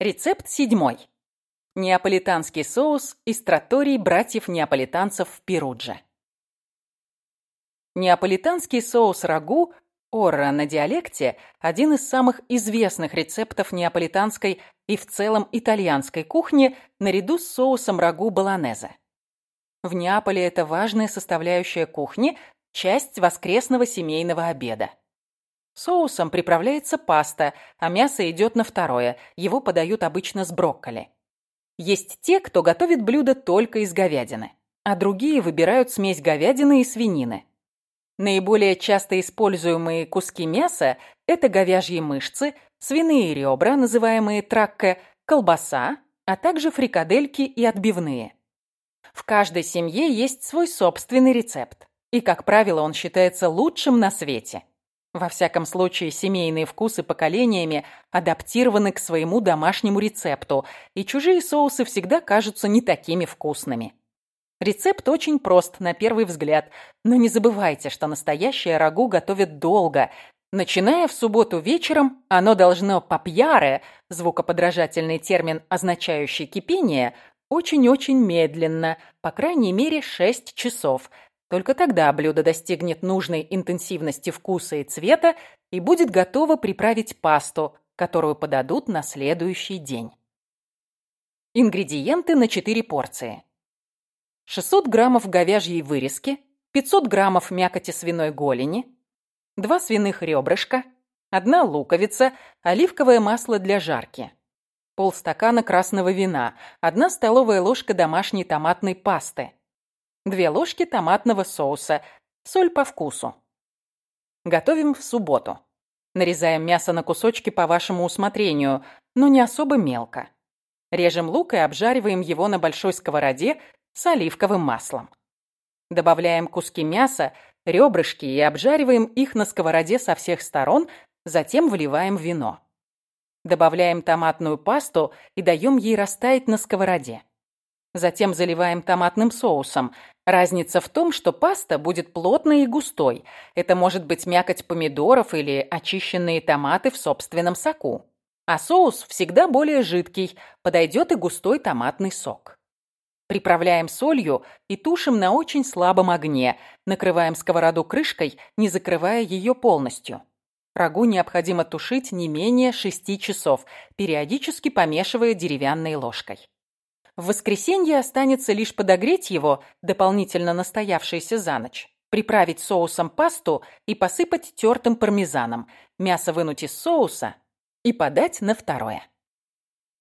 Рецепт седьмой. Неаполитанский соус из троторий братьев-неаполитанцев в Перудже. Неаполитанский соус рагу Орра на диалекте – один из самых известных рецептов неаполитанской и в целом итальянской кухни наряду с соусом рагу болонезе. В Неаполе это важная составляющая кухни, часть воскресного семейного обеда. Соусом приправляется паста, а мясо идет на второе, его подают обычно с брокколи. Есть те, кто готовит блюдо только из говядины, а другие выбирают смесь говядины и свинины. Наиболее часто используемые куски мяса – это говяжьи мышцы, свиные ребра, называемые тракке, колбаса, а также фрикадельки и отбивные. В каждой семье есть свой собственный рецепт, и, как правило, он считается лучшим на свете. Во всяком случае, семейные вкусы поколениями адаптированы к своему домашнему рецепту, и чужие соусы всегда кажутся не такими вкусными. Рецепт очень прост на первый взгляд, но не забывайте, что настоящее рагу готовят долго. Начиная в субботу вечером, оно должно попьяре, звукоподражательный термин, означающий кипение, очень-очень медленно, по крайней мере 6 часов. Только тогда блюдо достигнет нужной интенсивности вкуса и цвета и будет готово приправить пасту, которую подадут на следующий день. Ингредиенты на 4 порции. 600 граммов говяжьей вырезки, 500 граммов мякоти свиной голени, 2 свиных ребрышка, 1 луковица, оливковое масло для жарки, полстакана красного вина, 1 столовая ложка домашней томатной пасты, 2 ложки томатного соуса, соль по вкусу. Готовим в субботу. Нарезаем мясо на кусочки по вашему усмотрению, но не особо мелко. Режем лук и обжариваем его на большой сковороде с оливковым маслом. Добавляем куски мяса, ребрышки и обжариваем их на сковороде со всех сторон, затем вливаем вино. Добавляем томатную пасту и даем ей растаять на сковороде. Затем заливаем томатным соусом. Разница в том, что паста будет плотной и густой. Это может быть мякоть помидоров или очищенные томаты в собственном соку. А соус всегда более жидкий, подойдет и густой томатный сок. Приправляем солью и тушим на очень слабом огне. Накрываем сковороду крышкой, не закрывая ее полностью. Рагу необходимо тушить не менее 6 часов, периодически помешивая деревянной ложкой. В воскресенье останется лишь подогреть его, дополнительно настоявшийся за ночь, приправить соусом пасту и посыпать тертым пармезаном, мясо вынуть из соуса и подать на второе.